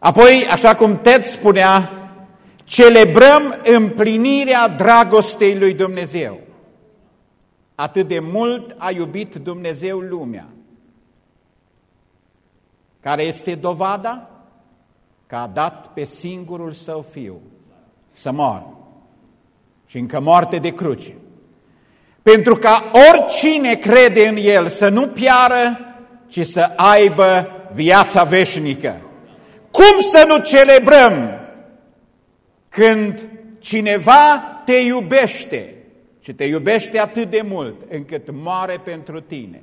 Apoi, așa cum Ted spunea, celebrăm împlinirea dragostei lui Dumnezeu. Atât de mult a iubit Dumnezeu lumea. Care este dovada? Că a dat pe singurul său fiu să moară. Și încă moarte de cruce. Pentru ca oricine crede în el să nu piară, ci să aibă viața veșnică. Cum să nu celebrăm când cineva te iubește și te iubește atât de mult încât moare pentru tine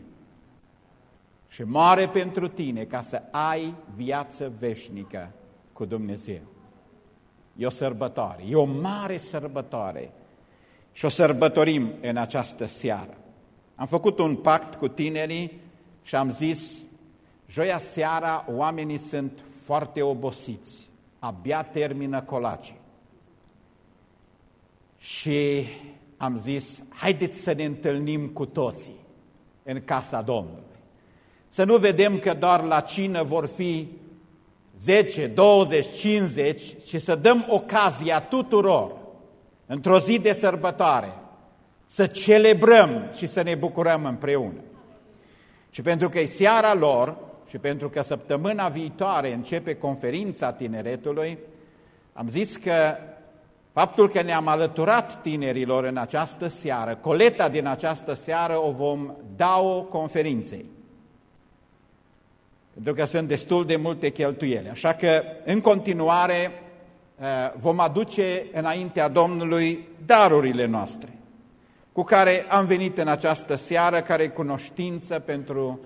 și moare pentru tine ca să ai viață veșnică cu Dumnezeu. E o sărbătoare, e o mare sărbătoare și o sărbătorim în această seară. Am făcut un pact cu tinerii și am zis, joia seara oamenii sunt foarte obosiți, abia termină colacii. Și am zis, haideți să ne întâlnim cu toții în casa Domnului. Să nu vedem că doar la cină vor fi 10, 20, 50 și să dăm ocazia tuturor, într-o zi de sărbătoare, să celebrăm și să ne bucurăm împreună. Și pentru că e seara lor și pentru că săptămâna viitoare începe conferința tineretului, am zis că faptul că ne-am alăturat tinerilor în această seară, coleta din această seară o vom da o conferinței pentru că sunt destul de multe cheltuieli. Așa că, în continuare, eh, vom aduce înaintea Domnului darurile noastre, cu care am venit în această seară, care cunoștință pentru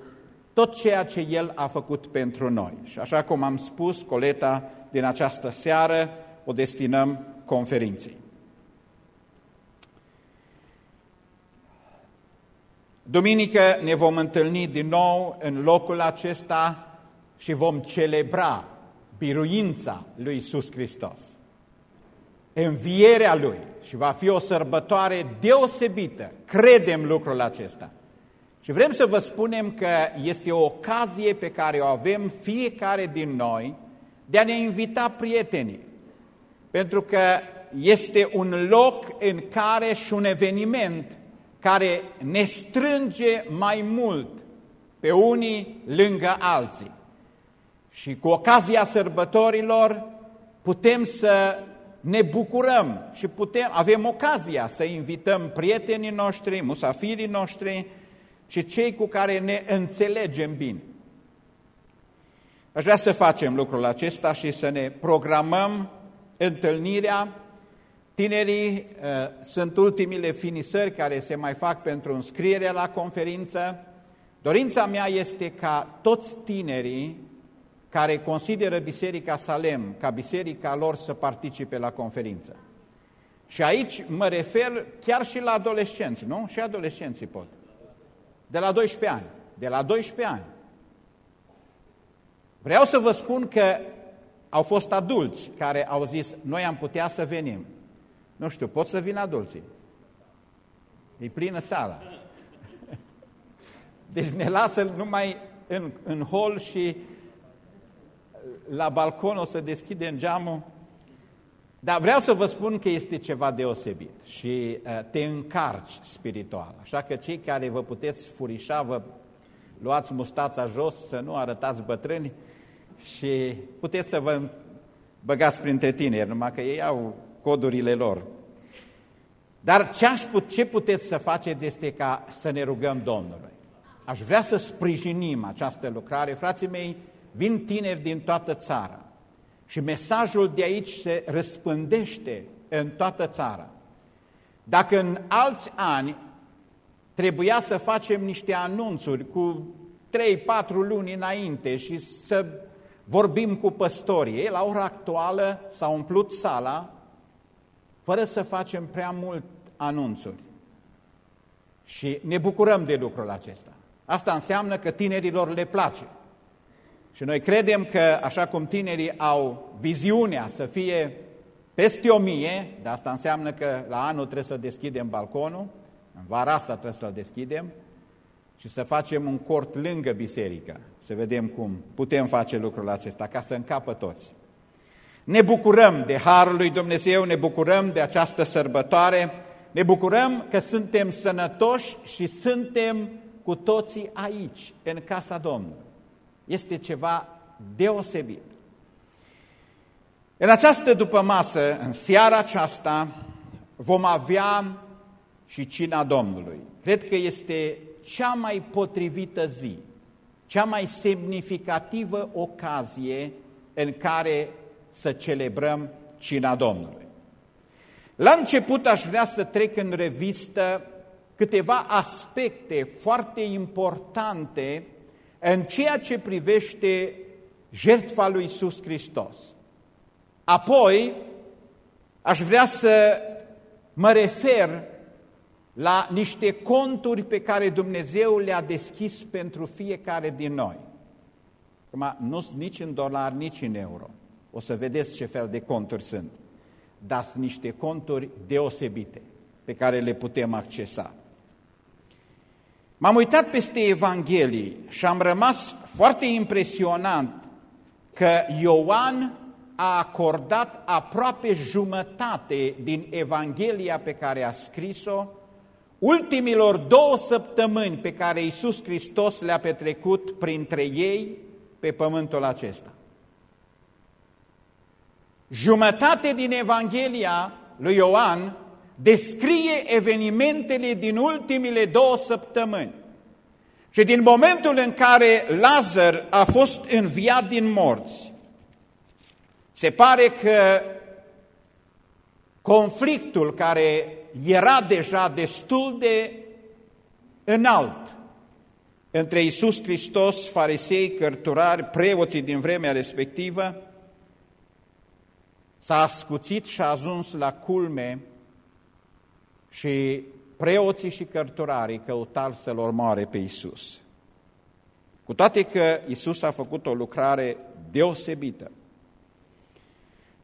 tot ceea ce El a făcut pentru noi. Și așa cum am spus, coleta din această seară o destinăm conferinței. Duminică ne vom întâlni din nou în locul acesta și vom celebra biruința lui Iisus Hristos, învierea Lui și va fi o sărbătoare deosebită. Credem lucrul acesta. Și vrem să vă spunem că este o ocazie pe care o avem fiecare din noi de a ne invita prietenii. Pentru că este un loc în care și un eveniment care ne strânge mai mult pe unii lângă alții. Și cu ocazia sărbătorilor putem să ne bucurăm și putem, avem ocazia să invităm prietenii noștri, musafirii noștri și cei cu care ne înțelegem bine. Aș vrea să facem lucrul acesta și să ne programăm întâlnirea Tinerii uh, sunt ultimile finisări care se mai fac pentru înscriere la conferință. Dorința mea este ca toți tinerii care consideră Biserica Salem ca biserica lor să participe la conferință. Și aici mă refer chiar și la adolescenți, nu? Și adolescenții pot. De la 12 ani. De la 12 ani. Vreau să vă spun că au fost adulți care au zis, noi am putea să venim. Nu știu, pot să vin adulții. E plină sala. Deci ne lasă numai în, în hol și la balcon o să deschidem geamul. Dar vreau să vă spun că este ceva deosebit și uh, te încarci spiritual. Așa că cei care vă puteți furișa, vă luați mustața jos, să nu arătați bătrâni și puteți să vă băgați printre tineri, numai că ei au codurile lor. Dar ce, aș put, ce puteți să faceți este ca să ne rugăm Domnului. Aș vrea să sprijinim această lucrare. Frații mei, vin tineri din toată țara și mesajul de aici se răspândește în toată țara. Dacă în alți ani trebuia să facem niște anunțuri cu 3-4 luni înainte și să vorbim cu păstorii, la ora actuală s-a umplut sala fără să facem prea mult anunțuri. Și ne bucurăm de lucrul acesta. Asta înseamnă că tinerilor le place. Și noi credem că, așa cum tinerii au viziunea să fie peste o mie, de asta înseamnă că la anul trebuie să deschidem balconul, în vara asta trebuie să-l deschidem, și să facem un cort lângă biserică, să vedem cum putem face lucrul acesta, ca să încapă toți. Ne bucurăm de Harul lui Dumnezeu, ne bucurăm de această sărbătoare, ne bucurăm că suntem sănătoși și suntem cu toții aici, în casa Domnului. Este ceva deosebit. În această după masă, în seara aceasta, vom avea și cina Domnului. Cred că este cea mai potrivită zi, cea mai semnificativă ocazie în care să celebrăm cina Domnului. La început aș vrea să trec în revistă câteva aspecte foarte importante în ceea ce privește jertfa lui Iisus Hristos. Apoi, aș vrea să mă refer la niște conturi pe care Dumnezeu le-a deschis pentru fiecare din noi. Acum, nu sunt nici în dolar, nici în euro. O să vedeți ce fel de conturi sunt. Dar sunt niște conturi deosebite pe care le putem accesa. M-am uitat peste Evanghelii și am rămas foarte impresionant că Ioan a acordat aproape jumătate din Evanghelia pe care a scris-o ultimilor două săptămâni pe care Iisus Hristos le-a petrecut printre ei pe pământul acesta. Jumătate din Evanghelia lui Ioan descrie evenimentele din ultimile două săptămâni. Și din momentul în care Lazar a fost înviat din morți, se pare că conflictul care era deja destul de înalt între Iisus Hristos, farisei, cărturari, preoții din vremea respectivă, s-a ascuțit și a ajuns la culme și preoții și cărturarii căutau să-L omoare pe Iisus. Cu toate că Iisus a făcut o lucrare deosebită.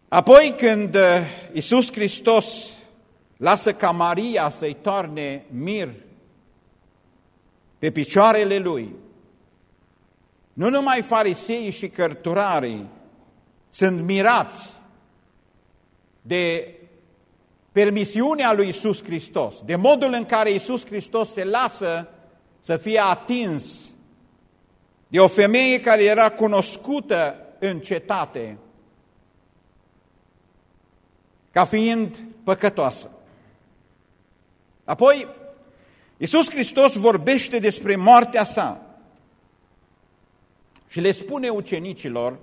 Apoi când uh, Iisus Hristos lasă ca Maria să-i toarne mir pe picioarele lui, nu numai fariseii și cărturarii sunt mirați de permisiunea lui Isus Hristos, de modul în care Isus Hristos se lasă să fie atins de o femeie care era cunoscută în cetate ca fiind păcătoasă. Apoi, Iisus Hristos vorbește despre moartea sa și le spune ucenicilor,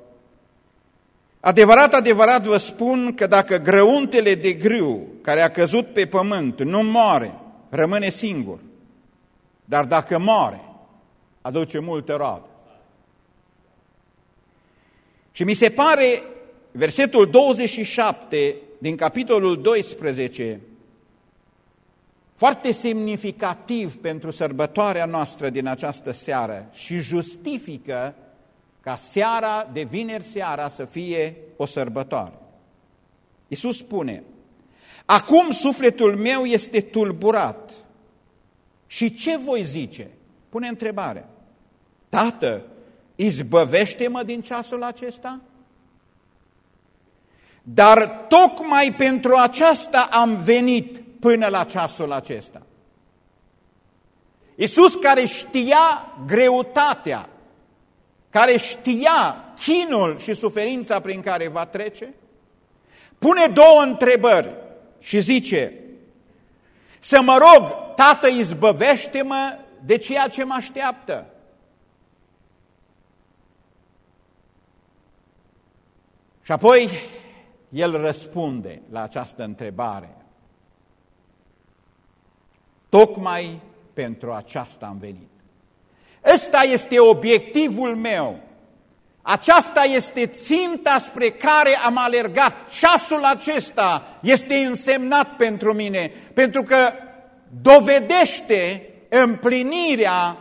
adevărat, adevărat vă spun că dacă grăuntele de grâu care a căzut pe pământ nu moare, rămâne singur, dar dacă moare, aduce multe roade. Și mi se pare versetul 27 din capitolul 12 foarte semnificativ pentru sărbătoarea noastră din această seară și justifică ca seara de vineri seara să fie o sărbătoare. Iisus spune, Acum sufletul meu este tulburat. Și ce voi zice? Pune întrebare. Tată, izbăvește-mă din ceasul acesta? Dar tocmai pentru aceasta am venit până la ceasul acesta. Iisus care știa greutatea, care știa chinul și suferința prin care va trece, pune două întrebări și zice, să mă rog, Tată, izbăvește-mă de ceea ce mă așteaptă. Și apoi el răspunde la această întrebare. Tocmai pentru aceasta am venit. Ăsta este obiectivul meu. Aceasta este ținta spre care am alergat. Ceasul acesta este însemnat pentru mine, pentru că dovedește împlinirea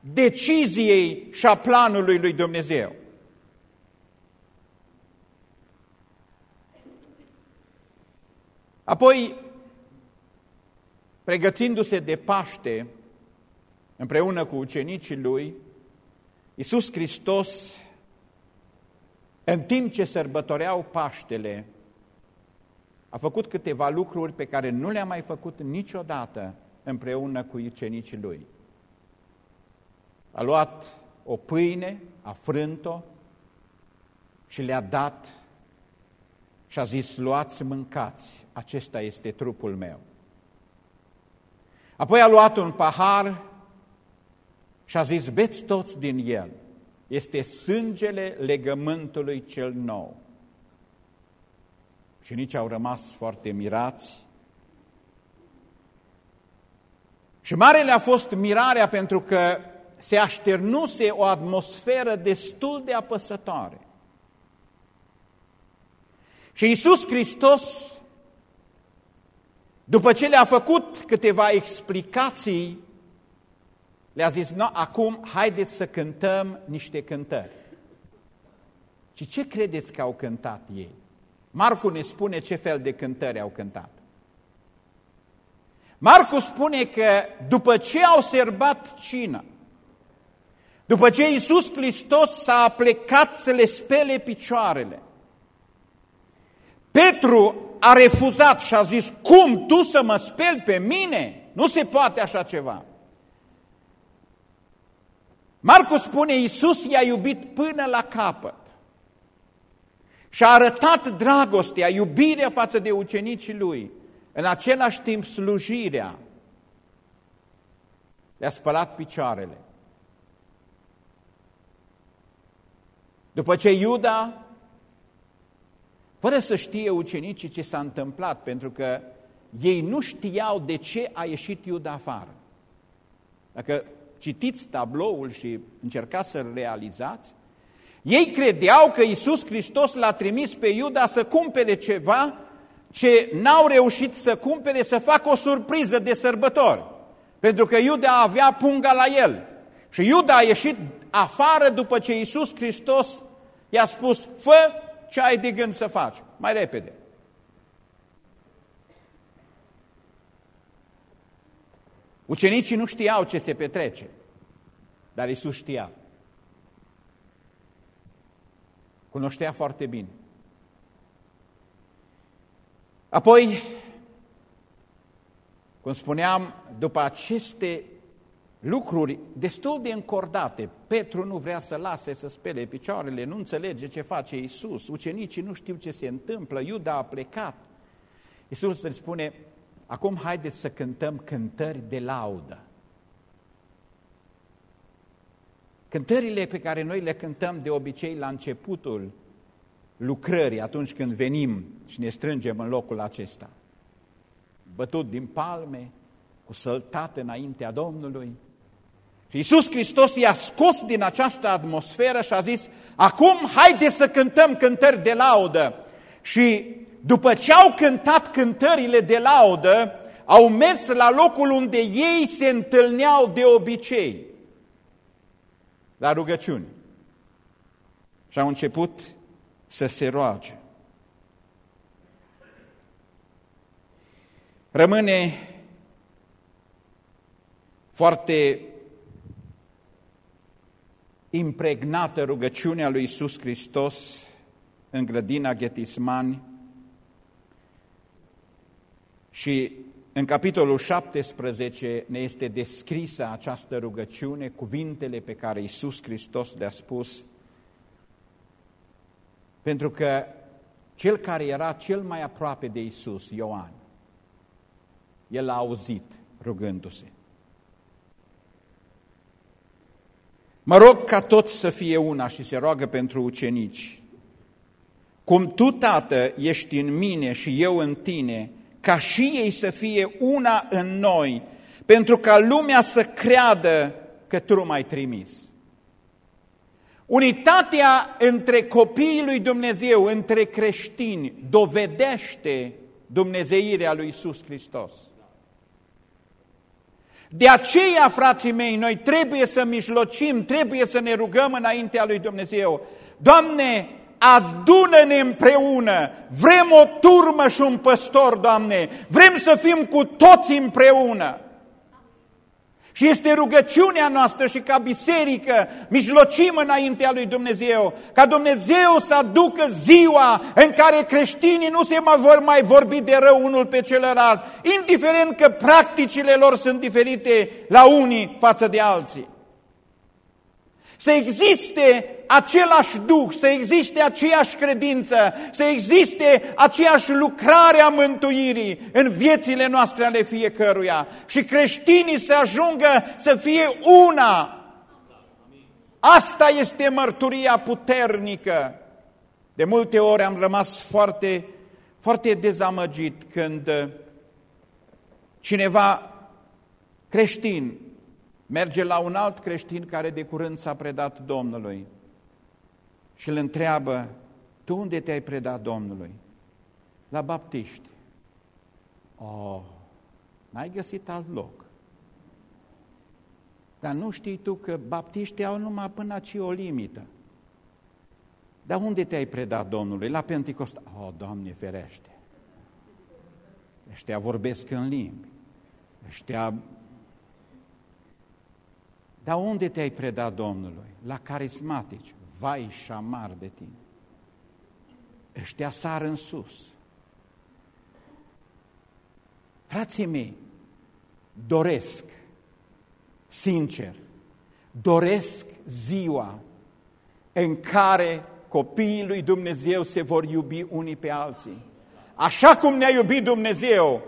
deciziei și a planului lui Dumnezeu. Apoi, pregătindu-se de Paște, împreună cu ucenicii lui, Iisus Hristos, în timp ce sărbătoreau Paștele, a făcut câteva lucruri pe care nu le-a mai făcut niciodată împreună cu ucenicii lui. A luat o pâine, a frânt-o și le-a dat și a zis, luați, mâncați, acesta este trupul meu. Apoi a luat un pahar și a zis, beți toți din el, este sângele legământului cel nou. Și nici au rămas foarte mirați. Și marele a fost mirarea pentru că se așternuse o atmosferă destul de apăsătoare. Și Iisus Hristos, după ce le-a făcut câteva explicații, le-a zis, no, acum haideți să cântăm niște cântări. Și ce credeți că au cântat ei? Marcu ne spune ce fel de cântări au cântat. Marcu spune că după ce au serbat cina, după ce Iisus Hristos s-a plecat să le spele picioarele, Petru a refuzat și a zis, cum tu să mă speli pe mine? Nu se poate așa ceva. Marcu spune, Iisus i-a iubit până la capăt și a arătat dragostea, iubirea față de ucenicii lui, în același timp slujirea. Le-a spălat picioarele. După ce Iuda fără să știe ucenicii ce s-a întâmplat, pentru că ei nu știau de ce a ieșit Iuda afară. Dacă citiți tabloul și încercați să-l realizați, ei credeau că Iisus Hristos l-a trimis pe Iuda să cumpere ceva ce n-au reușit să cumpere, să facă o surpriză de sărbători. Pentru că Iuda avea punga la el. Și Iuda a ieșit afară după ce Iisus Hristos i-a spus, fă ce ai de gând să faci, mai repede. Ucenicii nu știau ce se petrece, dar Isus știa. Cunoștea foarte bine. Apoi, cum spuneam, după aceste lucruri destul de încordate. Petru nu vrea să lase să spele picioarele, nu înțelege ce face Isus. Ucenicii nu știu ce se întâmplă, Iuda a plecat. Isus îi spune, acum haideți să cântăm cântări de laudă. Cântările pe care noi le cântăm de obicei la începutul lucrării, atunci când venim și ne strângem în locul acesta. Bătut din palme, cu săltate înaintea Domnului, și Iisus Hristos i-a scos din această atmosferă și a zis, acum haide să cântăm cântări de laudă. Și după ce au cântat cântările de laudă, au mers la locul unde ei se întâlneau de obicei, la rugăciuni. Și au început să se roage. Rămâne foarte impregnată rugăciunea lui Iisus Hristos în grădina Ghetismani și în capitolul 17 ne este descrisă această rugăciune, cuvintele pe care Iisus Hristos le-a spus, pentru că cel care era cel mai aproape de Iisus, Ioan, el a auzit rugându-se. Mă rog ca toți să fie una și se roagă pentru ucenici. Cum tu, Tată, ești în mine și eu în tine, ca și ei să fie una în noi, pentru ca lumea să creadă că tu m-ai trimis. Unitatea între copiii lui Dumnezeu, între creștini, dovedește dumnezeirea lui Isus Hristos. De aceea, frații mei, noi trebuie să mijlocim, trebuie să ne rugăm înaintea lui Dumnezeu. Doamne, adună-ne împreună, vrem o turmă și un păstor, Doamne, vrem să fim cu toți împreună. Și este rugăciunea noastră și ca biserică mijlocim înaintea lui Dumnezeu, ca Dumnezeu să aducă ziua în care creștinii nu se mai vor mai vorbi de rău unul pe celălalt, indiferent că practicile lor sunt diferite la unii față de alții. Să existe același Duh, să existe aceeași credință, să existe aceeași lucrare a mântuirii în viețile noastre ale fiecăruia și creștinii să ajungă să fie una. Asta este mărturia puternică. De multe ori am rămas foarte, foarte dezamăgit când cineva creștin merge la un alt creștin care de curând s-a predat Domnului și îl întreabă, tu unde te-ai predat Domnului? La baptiști. Oh, n-ai găsit alt loc. Dar nu știi tu că baptiștii au numai până aici o limită. Dar unde te-ai predat Domnului? La Pentecost. Oh, Doamne ferește! Ăștia vorbesc în limbi. Ăștia... Dar unde te-ai predat Domnului? La carismatici vai și șamar de tine. Ăștia sar în sus. Frații mei, doresc, sincer, doresc ziua în care copiii lui Dumnezeu se vor iubi unii pe alții. Așa cum ne-a iubit Dumnezeu,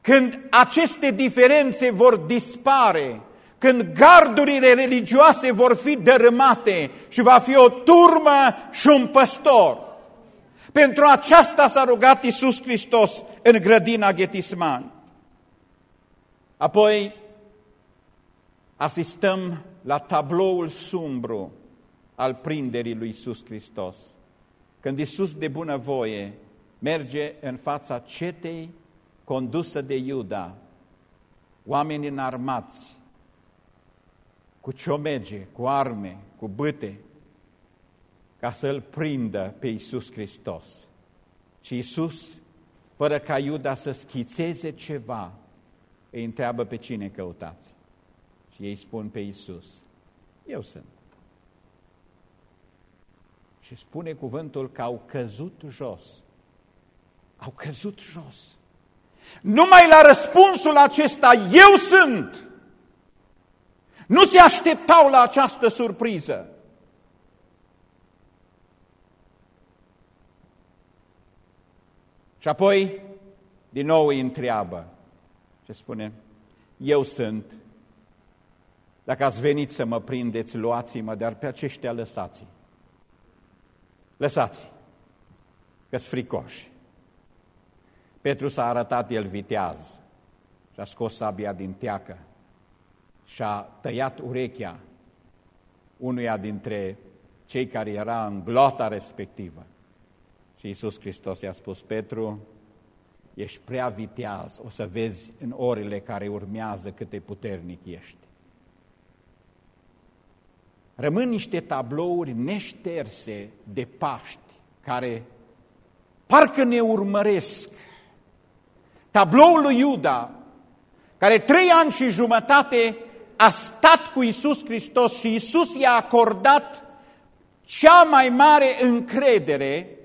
când aceste diferențe vor dispare, când gardurile religioase vor fi dărâmate și va fi o turmă și un păstor. Pentru aceasta s-a rugat Iisus Hristos în grădina Ghetisman. Apoi asistăm la tabloul sumbru al prinderii lui Iisus Hristos. Când Iisus de bunăvoie merge în fața cetei condusă de Iuda, oameni înarmați, cu ciomege, cu arme, cu bâte, ca să-l prindă pe Iisus Hristos. Și Iisus, fără ca Iuda să schițeze ceva, îi întreabă pe cine căutați. Și ei spun pe Iisus, eu sunt. Și spune cuvântul că au căzut jos. Au căzut jos. Numai la răspunsul acesta, eu sunt, nu se așteptau la această surpriză. Și apoi, din nou îi întreabă și spune, eu sunt, dacă ați venit să mă prindeți, luați-mă, dar pe aceștia lăsați -i. Lăsați, că-s fricoși. Petru s-a arătat el viteaz și a scos sabia din teacă și-a tăiat urechea unuia dintre cei care era în glota respectivă. Și Iisus Hristos i-a spus, Petru, ești prea viteaz, o să vezi în orele care urmează cât de puternic ești. Rămân niște tablouri neșterse de Paști, care parcă ne urmăresc. Tabloul lui Iuda, care trei ani și jumătate a stat cu Isus Hristos și Isus i-a acordat cea mai mare încredere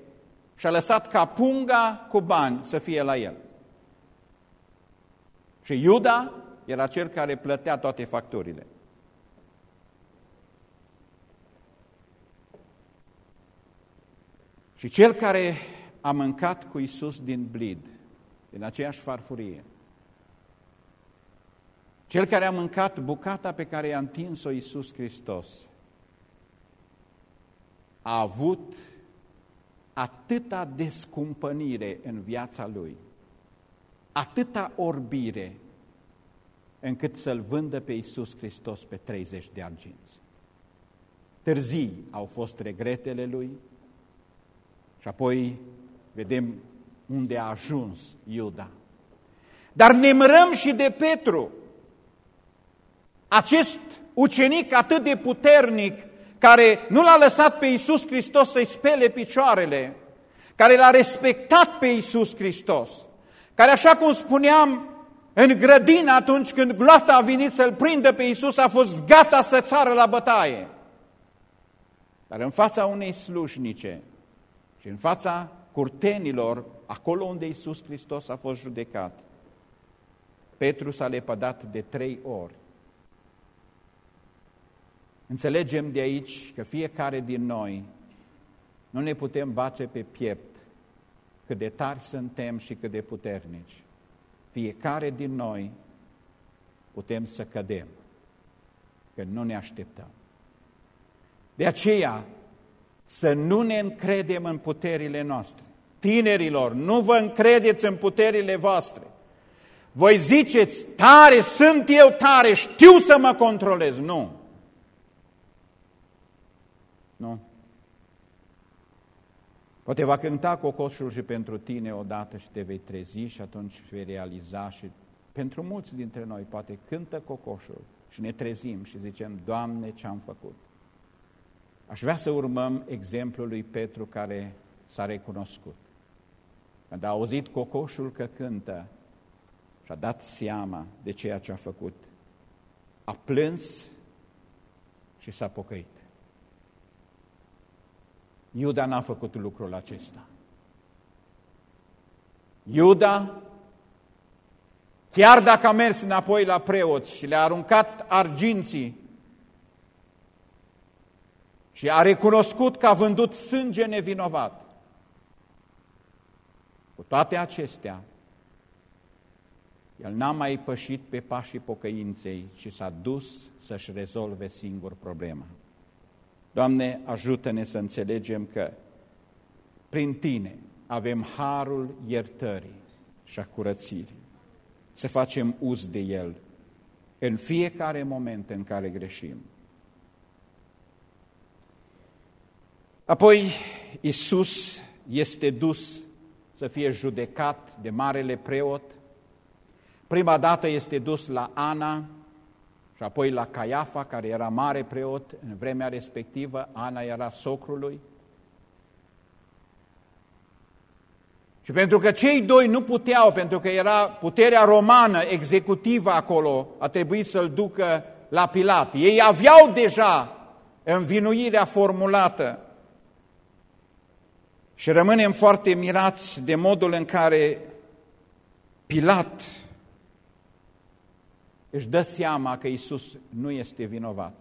și a lăsat ca punga cu bani să fie la el. Și Iuda era cel care plătea toate facturile. Și cel care a mâncat cu Isus din blid, din aceeași farfurie, cel care a mâncat bucata pe care i-a întins-o Iisus Hristos a avut atâta descumpănire în viața lui, atâta orbire, încât să-L vândă pe Iisus Hristos pe 30 de arginți. Târzii au fost regretele lui și apoi vedem unde a ajuns Iuda. Dar ne mărăm și de Petru, acest ucenic atât de puternic, care nu l-a lăsat pe Iisus Hristos să-i spele picioarele, care l-a respectat pe Iisus Hristos, care, așa cum spuneam, În grădină, atunci când gloata a venit să-l prindă pe Iisus, a fost gata să țară la bătaie. Dar în fața unei slujnice și în fața curtenilor, acolo unde Iisus Hristos a fost judecat, Petru s-a lepădat de trei ori. Înțelegem de aici că fiecare din noi nu ne putem bate pe piept cât de tari suntem și cât de puternici. Fiecare din noi putem să cădem, că nu ne așteptăm. De aceea, să nu ne încredem în puterile noastre. Tinerilor, nu vă încredeți în puterile voastre. Voi ziceți, tare, sunt eu tare, știu să mă controlez. Nu. Nu. Poate va cânta cocoșul și pentru tine odată și te vei trezi și atunci vei realiza și pentru mulți dintre noi poate cântă cocoșul și ne trezim și zicem, Doamne, ce-am făcut? Aș vrea să urmăm exemplul lui Petru care s-a recunoscut. Când a auzit cocoșul că cântă și-a dat seama de ceea ce a făcut, a plâns și s-a pocăit. Iuda n-a făcut lucrul acesta. Iuda, chiar dacă a mers înapoi la preoți și le-a aruncat arginții și a recunoscut că a vândut sânge nevinovat, cu toate acestea, el n-a mai pășit pe pașii pocăinței, ci s-a dus să-și rezolve singur problema. Doamne, ajută-ne să înțelegem că prin Tine avem harul iertării și a curățirii. Să facem uz de El în fiecare moment în care greșim. Apoi, Isus este dus să fie judecat de marele preot. Prima dată este dus la Ana, și apoi la Caiafa, care era mare preot în vremea respectivă, Ana era socrului. Și pentru că cei doi nu puteau, pentru că era puterea romană executivă acolo, a trebuit să-l ducă la Pilat. Ei aveau deja învinuirea formulată. Și rămânem foarte mirați de modul în care Pilat își dă seama că Isus nu este vinovat.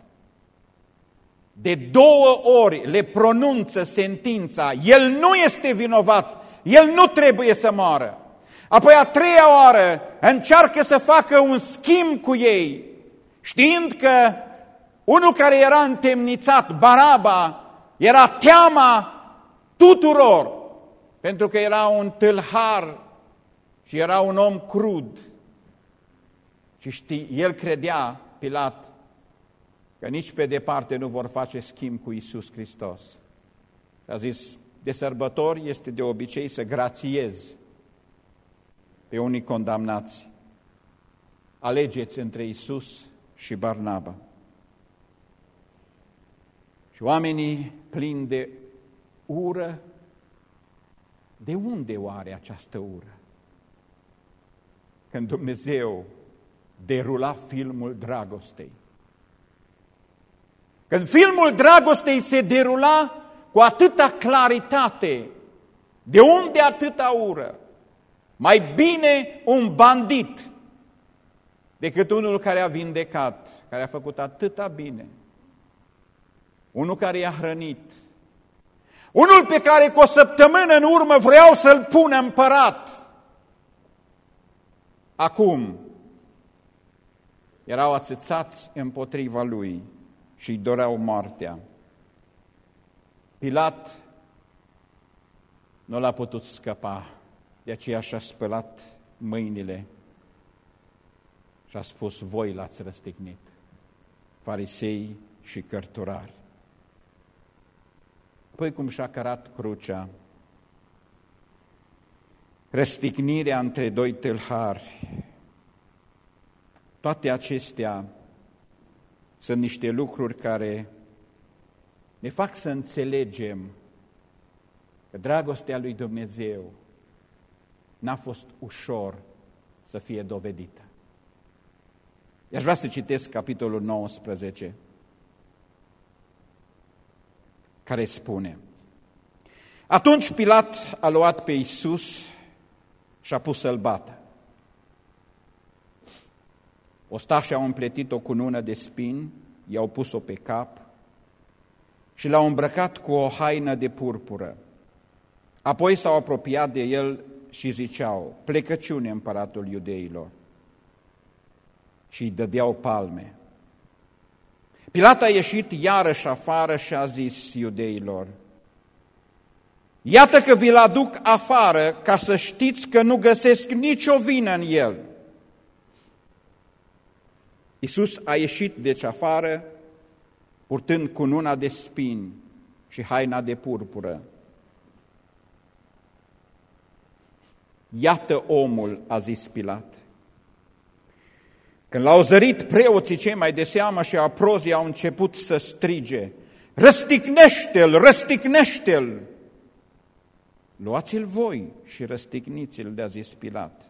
De două ori le pronunță sentința, El nu este vinovat, El nu trebuie să moară. Apoi a treia oară încearcă să facă un schimb cu ei, știind că unul care era întemnițat, Baraba, era teama tuturor, pentru că era un tâlhar și era un om crud. Și știi, el credea, Pilat, că nici pe departe nu vor face schimb cu Isus Hristos. A zis, de sărbători este de obicei să grațiez pe unii condamnați. Alegeți între Isus și Barnaba. Și oamenii plini de ură, de unde oare această ură? Când Dumnezeu derula filmul dragostei. Când filmul dragostei se derula cu atâta claritate, de unde atâta ură? Mai bine un bandit decât unul care a vindecat, care a făcut atâta bine. Unul care i-a hrănit. Unul pe care cu o săptămână în urmă vreau să-l pună împărat. Acum erau ațățați împotriva lui și îi doreau moartea. Pilat nu l-a putut scăpa, de aceea și-a spălat mâinile și a spus, voi l-ați răstignit, farisei și cărturari. Apoi cum și-a cărat crucea, răstignirea între doi tâlhari, toate acestea sunt niște lucruri care ne fac să înțelegem că dragostea lui Dumnezeu n-a fost ușor să fie dovedită. I-aș vrea să citesc capitolul 19, care spune Atunci Pilat a luat pe Iisus și a pus să-l bată. Ostașii au împletit-o cu nună de spini, i-au pus-o pe cap și l-au îmbrăcat cu o haină de purpură. Apoi s-au apropiat de el și ziceau, plecăciune împăratul iudeilor. Și îi dădeau palme. Pilat a ieșit iarăși afară și a zis iudeilor, Iată că vi-l aduc afară ca să știți că nu găsesc nicio vină în el. Iisus a ieșit deci afară, purtând cununa de spini și haina de purpură. Iată omul, a zis Pilat. Când l-au zărit preoții cei mai de seamă și aprozii au început să strige, Răstignește-l, răstignește-l! Luați-l voi și răstigniți-l, de-a zis Pilat,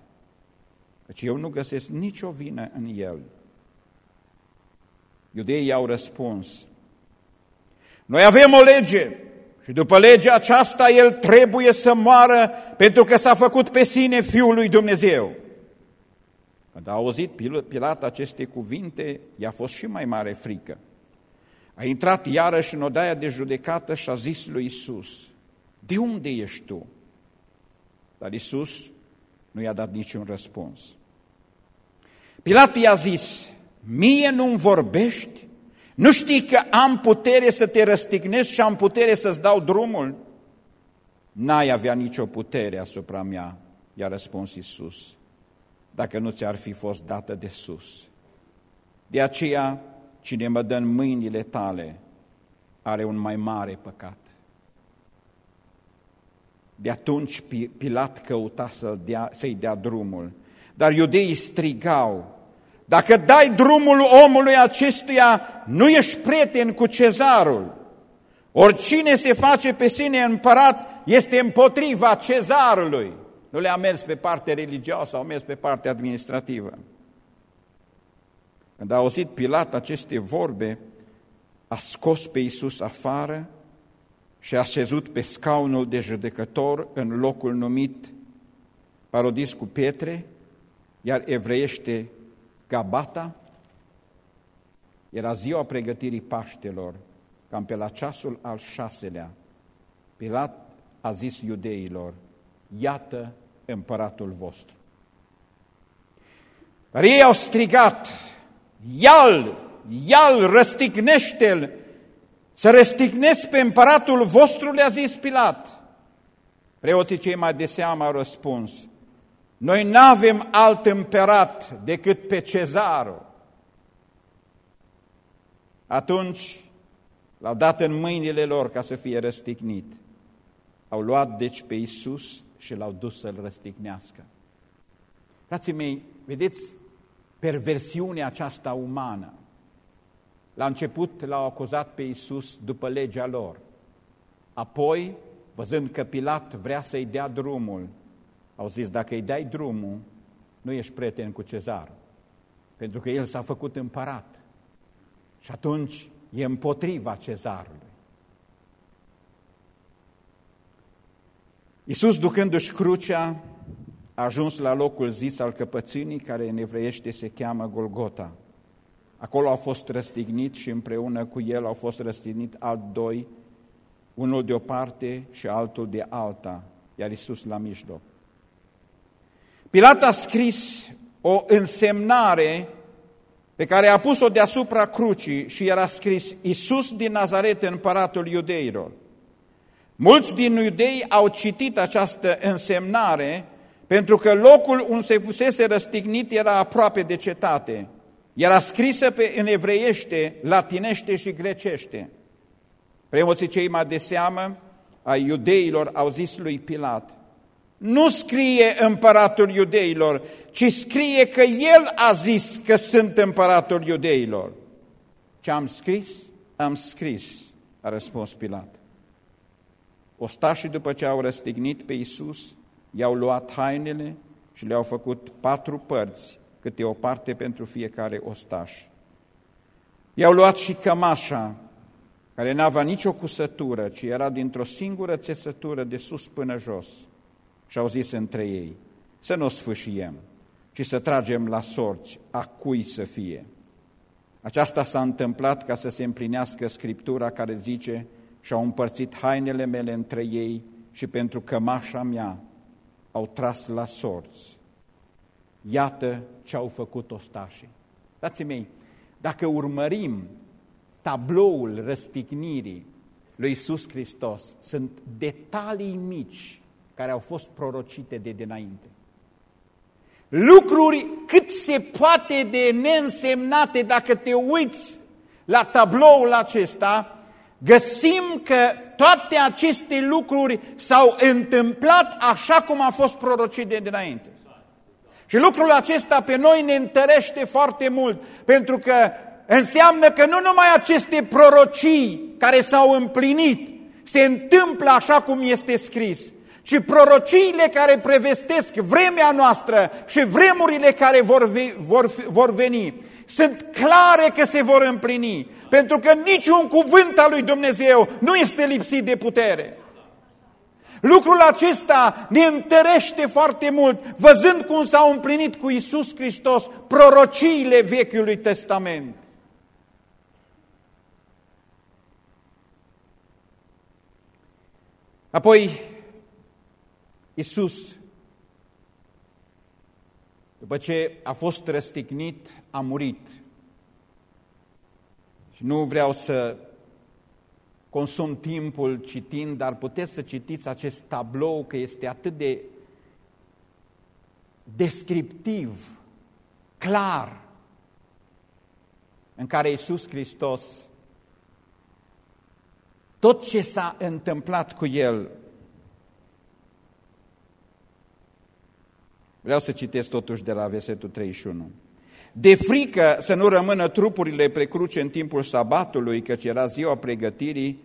căci eu nu găsesc nicio vină în el. Iudeii au răspuns, noi avem o lege și după legea aceasta el trebuie să moară pentru că s-a făcut pe sine Fiul lui Dumnezeu. Când a auzit Pilat aceste cuvinte, i-a fost și mai mare frică. A intrat iarăși în odaia de judecată și a zis lui Isus: De unde ești tu? Dar Isus nu i-a dat niciun răspuns. Pilat i-a zis, mie nu-mi vorbești? Nu știi că am putere să te răstignesc și am putere să-ți dau drumul? N-ai avea nicio putere asupra mea, i-a răspuns Isus, dacă nu ți-ar fi fost dată de sus. De aceea, cine mă dă în mâinile tale, are un mai mare păcat. De atunci Pilat căuta să-i dea, să dea drumul, dar iudeii strigau, dacă dai drumul omului acestuia, nu ești prieten cu cezarul. Oricine se face pe sine împărat este împotriva cezarului. Nu le-a mers pe partea religioasă, au mers pe partea administrativă. Când a auzit Pilat aceste vorbe, a scos pe Iisus afară și a șezut pe scaunul de judecător în locul numit parodis cu pietre, iar evreiește Gabata, era ziua pregătirii Paștelor, cam pe la ceasul al șaselea. Pilat a zis iudeilor, iată împăratul vostru. Dar ei au strigat, ia-l, ia-l, răstignește-l, să răstignesc pe împăratul vostru, le-a zis Pilat. Preoții cei mai de seamă au răspuns, noi nu avem alt împărat decât pe cezarul. Atunci l-au dat în mâinile lor ca să fie răstignit. Au luat deci pe Iisus și l-au dus să-l răstignească. Frații mei, vedeți perversiunea aceasta umană. La început l-au acuzat pe Iisus după legea lor. Apoi, văzând că Pilat vrea să-i dea drumul, au zis, dacă îi dai drumul, nu ești prieten cu cezar, pentru că el s-a făcut împărat. Și atunci e împotriva cezarului. Iisus, ducându-și crucea, a ajuns la locul zis al căpățânii, care în evreiește se cheamă Golgota. Acolo a fost răstignit și împreună cu el au fost răstignit alt doi, unul de o parte și altul de alta, iar Iisus la mijloc. Pilat a scris o însemnare pe care a pus-o deasupra crucii și era scris Iisus din Nazaret, împăratul iudeilor. Mulți din iudei au citit această însemnare pentru că locul unde se fusese răstignit era aproape de cetate. Era scrisă pe, în evreiește, latinește și grecește. Preoții cei mai de seamă ai iudeilor au zis lui Pilat, nu scrie împăratul iudeilor, ci scrie că el a zis că sunt împăratul iudeilor. Ce am scris? Am scris, a răspuns Pilat. Ostașii după ce au răstignit pe Iisus, i-au luat hainele și le-au făcut patru părți, câte o parte pentru fiecare ostaș. I-au luat și cămașa, care n-avea nicio cusătură, ci era dintr-o singură țesătură de sus până jos. Și au zis între ei, să nu o sfâșiem, ci să tragem la sorți a cui să fie. Aceasta s-a întâmplat ca să se împlinească Scriptura care zice, și-au împărțit hainele mele între ei și pentru cămașa mea au tras la sorți. Iată ce au făcut ostașii. Dați mei, dacă urmărim tabloul răstignirii lui Iisus Hristos, sunt detalii mici care au fost prorocite de dinainte. Lucruri cât se poate de neînsemnate dacă te uiți la tabloul acesta, găsim că toate aceste lucruri s-au întâmplat așa cum a fost prorocit de dinainte. Și lucrul acesta pe noi ne întărește foarte mult, pentru că înseamnă că nu numai aceste prorocii care s-au împlinit se întâmplă așa cum este scris, ci prorociile care prevestesc vremea noastră și vremurile care vor, vor, vor veni sunt clare că se vor împlini, pentru că niciun cuvânt al lui Dumnezeu nu este lipsit de putere. Lucrul acesta ne întărește foarte mult, văzând cum s-au împlinit cu Isus Hristos prorociile Vechiului Testament. Apoi, Isus, după ce a fost răstignit, a murit. Și nu vreau să consum timpul citind, dar puteți să citiți acest tablou că este atât de descriptiv, clar, în care Iisus Hristos, tot ce s-a întâmplat cu El, vreau să citesc totuși de la versetul 31. De frică să nu rămână trupurile pe cruce în timpul sabatului, căci era ziua pregătirii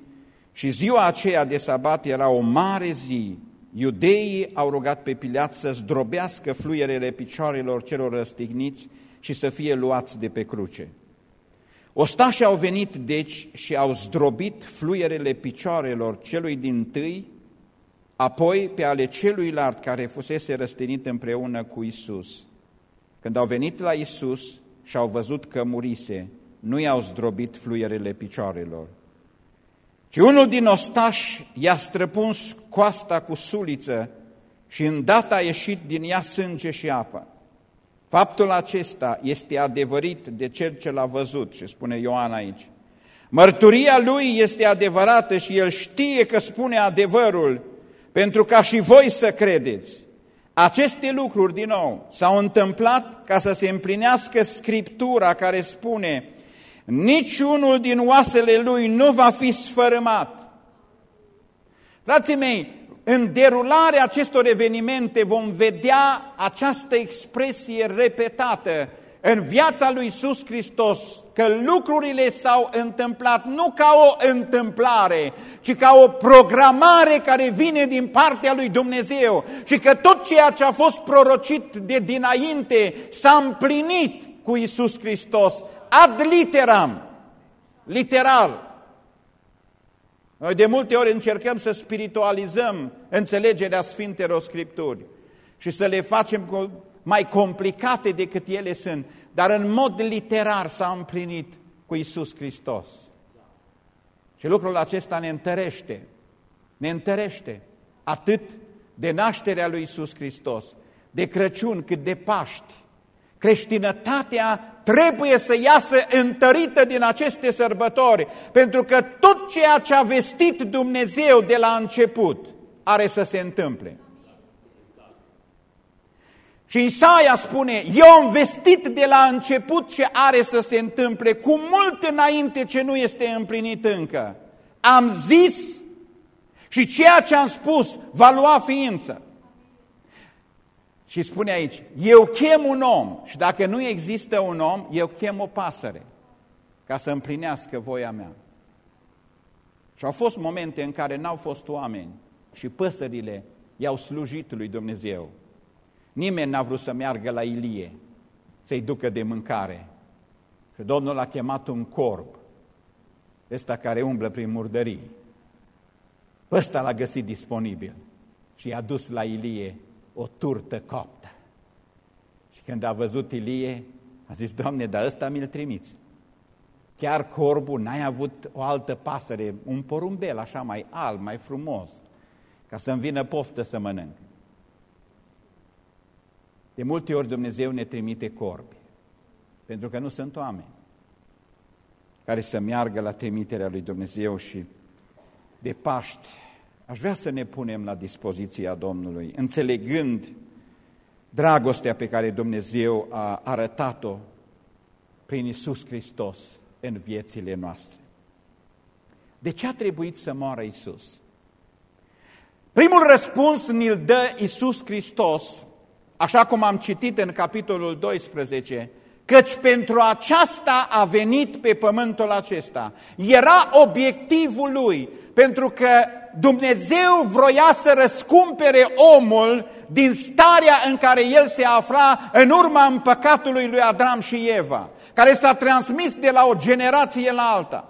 și ziua aceea de sabat era o mare zi. Iudeii au rugat pe Pilat să zdrobească fluierele picioarelor celor răstigniți și să fie luați de pe cruce. Ostașii au venit, deci, și au zdrobit fluierele picioarelor celui din tâi, apoi pe ale celuilalt care fusese răstinit împreună cu Isus. Când au venit la Isus și au văzut că murise, nu i-au zdrobit fluierele picioarelor. Ci unul din ostași i-a străpuns coasta cu suliță și îndată a ieșit din ea sânge și apă. Faptul acesta este adevărit de cel ce l-a văzut, și spune Ioan aici. Mărturia lui este adevărată și el știe că spune adevărul, pentru ca și voi să credeți. Aceste lucruri, din nou, s-au întâmplat ca să se împlinească Scriptura care spune niciunul din oasele lui nu va fi sfărâmat. Frații mei, în derularea acestor evenimente vom vedea această expresie repetată în viața lui Iisus Hristos, că lucrurile s-au întâmplat nu ca o întâmplare, ci ca o programare care vine din partea lui Dumnezeu și că tot ceea ce a fost prorocit de dinainte s-a împlinit cu Iisus Hristos, ad literam, literal. Noi de multe ori încercăm să spiritualizăm înțelegerea Sfintelor Scripturi și să le facem mai complicate decât ele sunt, dar în mod literar s-a împlinit cu Isus Hristos. Și lucrul acesta ne întărește, ne întărește atât de nașterea lui Isus Hristos, de Crăciun cât de Paști. Creștinătatea trebuie să iasă întărită din aceste sărbători, pentru că tot ceea ce a vestit Dumnezeu de la început are să se întâmple. Și Isaia spune, eu am vestit de la început ce are să se întâmple, cu mult înainte ce nu este împlinit încă. Am zis și ceea ce am spus va lua ființă. Și spune aici, eu chem un om și dacă nu există un om, eu chem o pasăre ca să împlinească voia mea. Și au fost momente în care n-au fost oameni și păsările i-au slujit lui Dumnezeu. Nimeni n-a vrut să meargă la Ilie să-i ducă de mâncare. Și Domnul a chemat un corb, ăsta care umblă prin murdării. Ăsta l-a găsit disponibil și i-a dus la Ilie o turtă coptă. Și când a văzut Ilie, a zis, Doamne, dar ăsta mi-l trimiți. Chiar corbul, n-ai avut o altă pasăre, un porumbel așa mai alb, mai frumos, ca să-mi vină poftă să mănânc. De multe ori Dumnezeu ne trimite corbi, pentru că nu sunt oameni care să meargă la trimiterea lui Dumnezeu și de Paști. Aș vrea să ne punem la dispoziția Domnului, înțelegând dragostea pe care Dumnezeu a arătat-o prin Isus Hristos în viețile noastre. De ce a trebuit să moară Isus? Primul răspuns ni-l dă Isus Hristos, așa cum am citit în capitolul 12, căci pentru aceasta a venit pe pământul acesta. Era obiectivul lui, pentru că Dumnezeu vroia să răscumpere omul din starea în care el se afla în urma împăcatului lui Adam și Eva, care s-a transmis de la o generație la alta.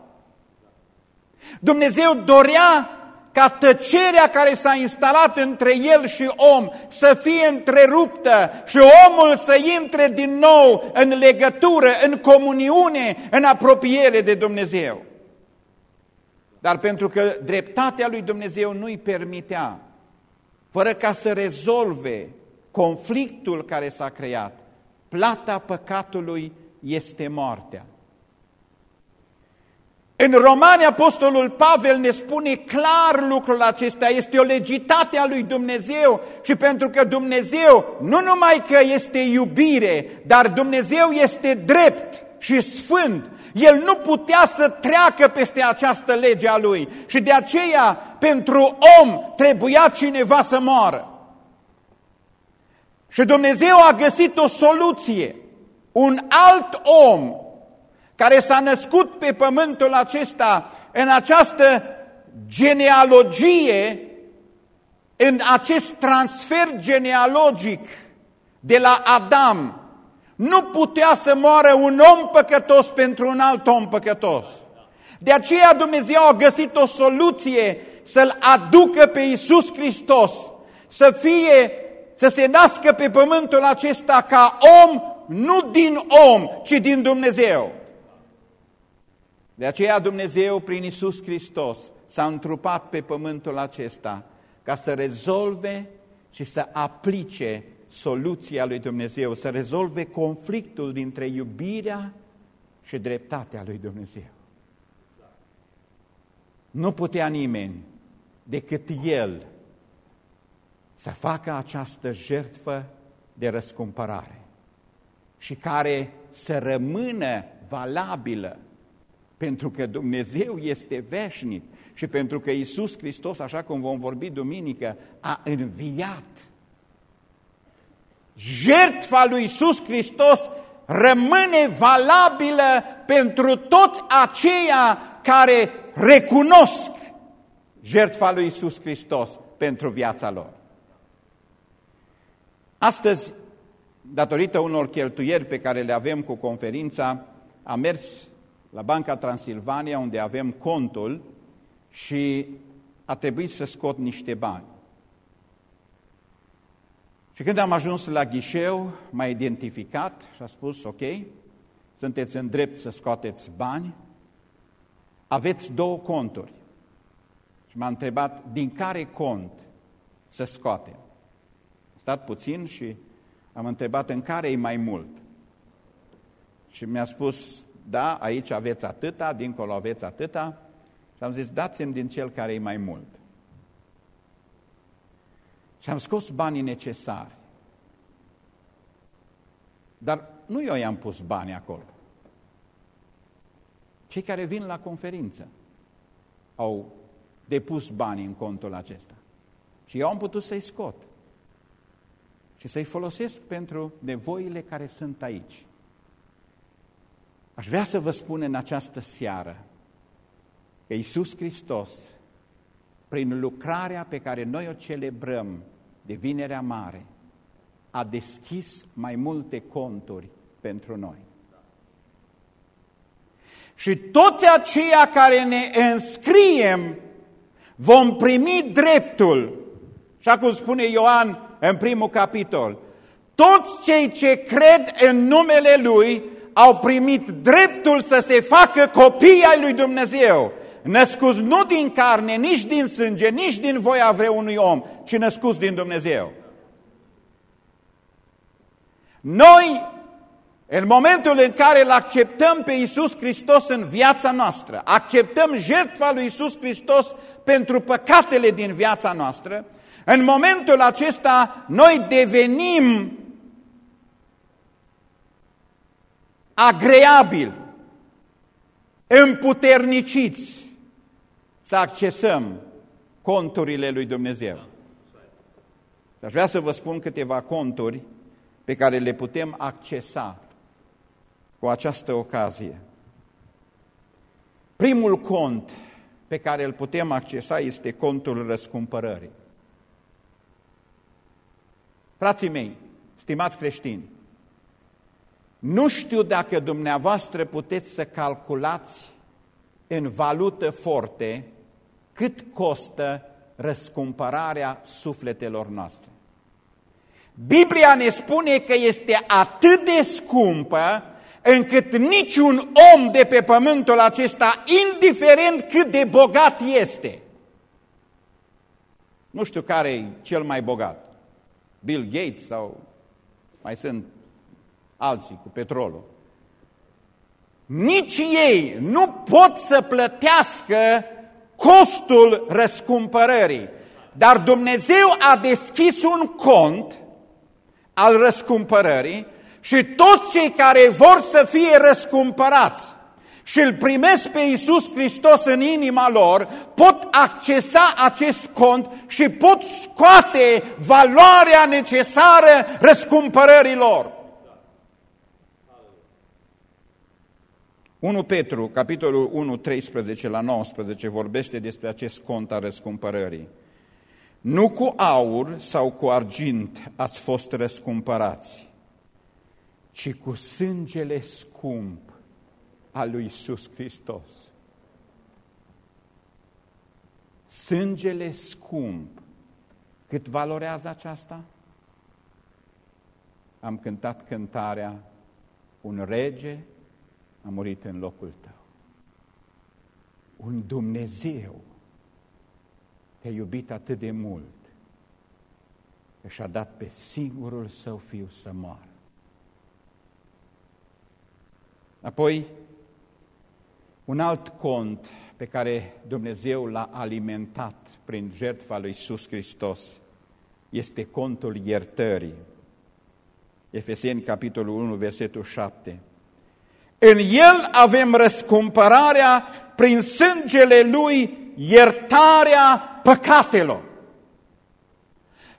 Dumnezeu dorea ca tăcerea care s-a instalat între el și om să fie întreruptă și omul să intre din nou în legătură, în comuniune, în apropiere de Dumnezeu. Dar pentru că dreptatea lui Dumnezeu nu-i permitea, fără ca să rezolve conflictul care s-a creat, plata păcatului este moartea. În Romani, Apostolul Pavel ne spune clar lucrul acesta, este o legitate a lui Dumnezeu și pentru că Dumnezeu nu numai că este iubire, dar Dumnezeu este drept și sfânt. El nu putea să treacă peste această lege a lui și de aceea pentru om trebuia cineva să moară. Și Dumnezeu a găsit o soluție. Un alt om care s-a născut pe pământul acesta în această genealogie, în acest transfer genealogic de la Adam, nu putea să moară un om păcătos pentru un alt om păcătos. De aceea Dumnezeu a găsit o soluție să-L aducă pe Iisus Hristos, să fie, să se nască pe pământul acesta ca om, nu din om, ci din Dumnezeu. De aceea Dumnezeu, prin Isus Hristos, s-a întrupat pe pământul acesta ca să rezolve și să aplice soluția lui Dumnezeu, să rezolve conflictul dintre iubirea și dreptatea lui Dumnezeu. Nu putea nimeni decât El să facă această jertfă de răscumpărare și care să rămână valabilă pentru că Dumnezeu este veșnic și pentru că Isus Hristos, așa cum vom vorbi duminică, a înviat. Jertfa lui Isus Hristos rămâne valabilă pentru toți aceia care recunosc jertfa lui Isus Hristos pentru viața lor. Astăzi, datorită unor cheltuieri pe care le avem cu conferința, am mers la Banca Transilvania, unde avem contul și a trebuit să scot niște bani. Și când am ajuns la ghișeu, m-a identificat și a spus, ok, sunteți în drept să scoateți bani, aveți două conturi. Și m-a întrebat, din care cont să scoatem? Am stat puțin și am întrebat, în care e mai mult? Și mi-a spus, da, aici aveți atâta, dincolo aveți atâta. Și am zis, dați-mi din cel care e mai mult. Și am scos banii necesari. Dar nu eu i-am pus bani acolo. Cei care vin la conferință au depus banii în contul acesta. Și eu am putut să-i scot și să-i folosesc pentru nevoile care sunt aici. Aș vrea să vă spun în această seară că Iisus Hristos, prin lucrarea pe care noi o celebrăm de Vinerea Mare, a deschis mai multe conturi pentru noi. Și toți aceia care ne înscriem vom primi dreptul, așa cum spune Ioan în primul capitol, toți cei ce cred în numele Lui au primit dreptul să se facă copii ai lui Dumnezeu, născuți nu din carne, nici din sânge, nici din voia vreunui om, ci născuți din Dumnezeu. Noi, în momentul în care îl acceptăm pe Iisus Hristos în viața noastră, acceptăm jertfa lui Iisus Hristos pentru păcatele din viața noastră, în momentul acesta noi devenim agreabil, împuterniciți să accesăm conturile lui Dumnezeu. Aș vrea să vă spun câteva conturi pe care le putem accesa cu această ocazie. Primul cont pe care îl putem accesa este contul răscumpărării. Frații mei, stimați creștini, nu știu dacă dumneavoastră puteți să calculați în valută forte cât costă răscumpărarea sufletelor noastre. Biblia ne spune că este atât de scumpă încât niciun om de pe pământul acesta, indiferent cât de bogat este, nu știu care e cel mai bogat, Bill Gates sau mai sunt alții cu petrolul, nici ei nu pot să plătească costul răscumpărării. Dar Dumnezeu a deschis un cont al răscumpărării și toți cei care vor să fie răscumpărați și îl primesc pe Iisus Hristos în inima lor, pot accesa acest cont și pot scoate valoarea necesară răscumpărării lor. 1 Petru, capitolul 1, 13 la 19, vorbește despre acest cont al răscumpărării. Nu cu aur sau cu argint ați fost răscumpărați, ci cu sângele scump al lui Iisus Hristos. Sângele scump. Cât valorează aceasta? Am cântat cântarea Un rege a murit în locul tău. Un Dumnezeu te-a iubit atât de mult că și-a dat pe singurul său fiu să moară. Apoi, un alt cont pe care Dumnezeu l-a alimentat prin jertfa lui Iisus Hristos este contul iertării. Efeseni, capitolul 1, versetul 7. În El avem răscumpărarea prin sângele Lui, iertarea păcatelor.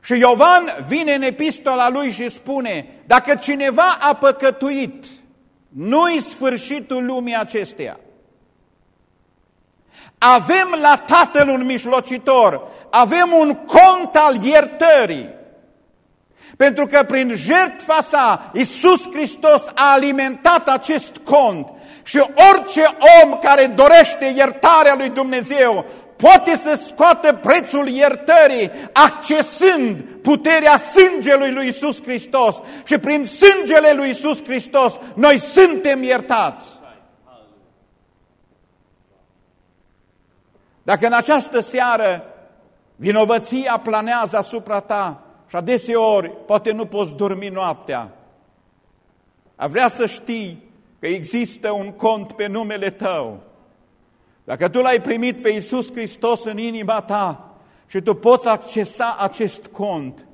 Și Iovan vine în epistola lui și spune, dacă cineva a păcătuit, nu-i sfârșitul lumii acesteia. Avem la Tatăl un mijlocitor, avem un cont al iertării. Pentru că prin jertfa sa, Iisus Hristos a alimentat acest cont și orice om care dorește iertarea lui Dumnezeu poate să scoată prețul iertării, accesând puterea sângelui lui Iisus Hristos. Și prin sângele lui Iisus Hristos noi suntem iertați. Dacă în această seară vinovăția planează asupra ta, și adeseori poate nu poți dormi noaptea. A vrea să știi că există un cont pe numele tău. Dacă tu l-ai primit pe Iisus Hristos în inima ta și tu poți accesa acest cont,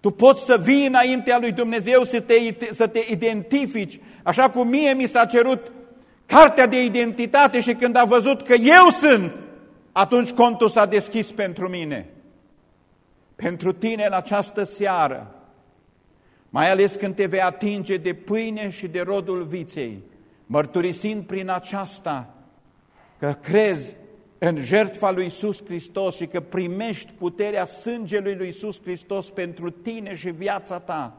tu poți să vii înaintea lui Dumnezeu să te, să te identifici, așa cum mie mi s-a cerut cartea de identitate și când a văzut că eu sunt, atunci contul s-a deschis pentru mine pentru tine în această seară, mai ales când te vei atinge de pâine și de rodul viței, mărturisind prin aceasta că crezi în jertfa lui Iisus Hristos și că primești puterea sângelui lui Iisus Hristos pentru tine și viața ta,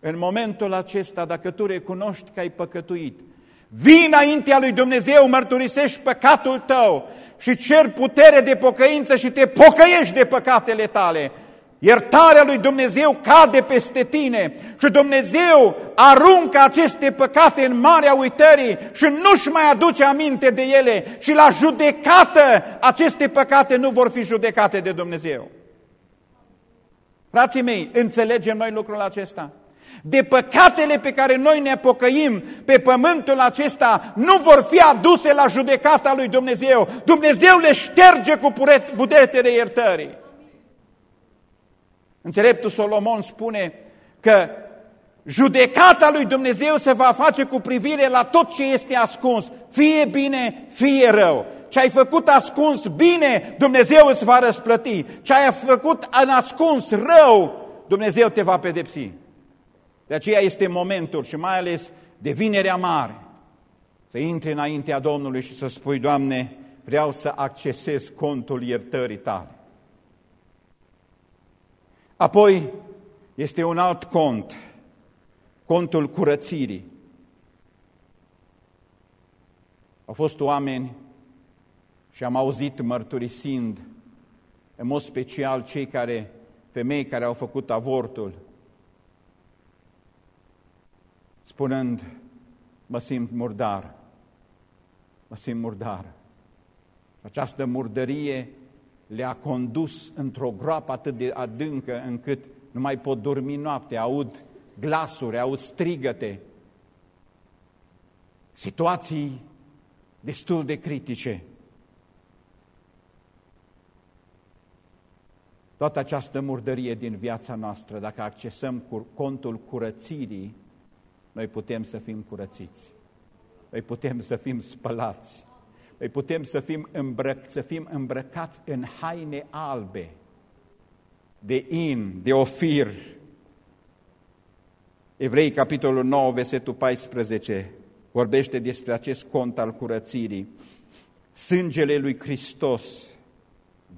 în momentul acesta, dacă tu recunoști că ai păcătuit, vii înaintea lui Dumnezeu, mărturisești păcatul tău și cer putere de pocăință și te pocăiești de păcatele tale. Iertarea lui Dumnezeu cade peste tine și Dumnezeu aruncă aceste păcate în marea uitării și nu-și mai aduce aminte de ele și la judecată aceste păcate nu vor fi judecate de Dumnezeu. Frații mei, înțelegem noi lucrul acesta? De păcatele pe care noi ne pocăim pe pământul acesta nu vor fi aduse la judecata lui Dumnezeu. Dumnezeu le șterge cu budetele iertării. Înțeleptul Solomon spune că judecata lui Dumnezeu se va face cu privire la tot ce este ascuns, fie bine, fie rău. Ce ai făcut ascuns bine, Dumnezeu îți va răsplăti. Ce ai făcut în ascuns rău, Dumnezeu te va pedepsi. De aceea este momentul și mai ales de vinerea mare să intri înaintea Domnului și să spui, Doamne, vreau să accesez contul iertării tale. Apoi este un alt cont, contul curățirii. Au fost oameni și am auzit mărturisind, în mod special cei care, femei care au făcut avortul, spunând, mă simt murdar, mă simt murdar. Această murdărie le-a condus într-o groapă atât de adâncă încât nu mai pot dormi noapte, aud glasuri, aud strigăte, situații destul de critice. Toată această murdărie din viața noastră, dacă accesăm contul curățirii, noi putem să fim curățiți. Noi putem să fim spălați. Noi putem să fim, îmbrăc, să fim îmbrăcați în haine albe, de in, de ofir. Evrei, capitolul 9, versetul 14, vorbește despre acest cont al curățirii. Sângele lui Hristos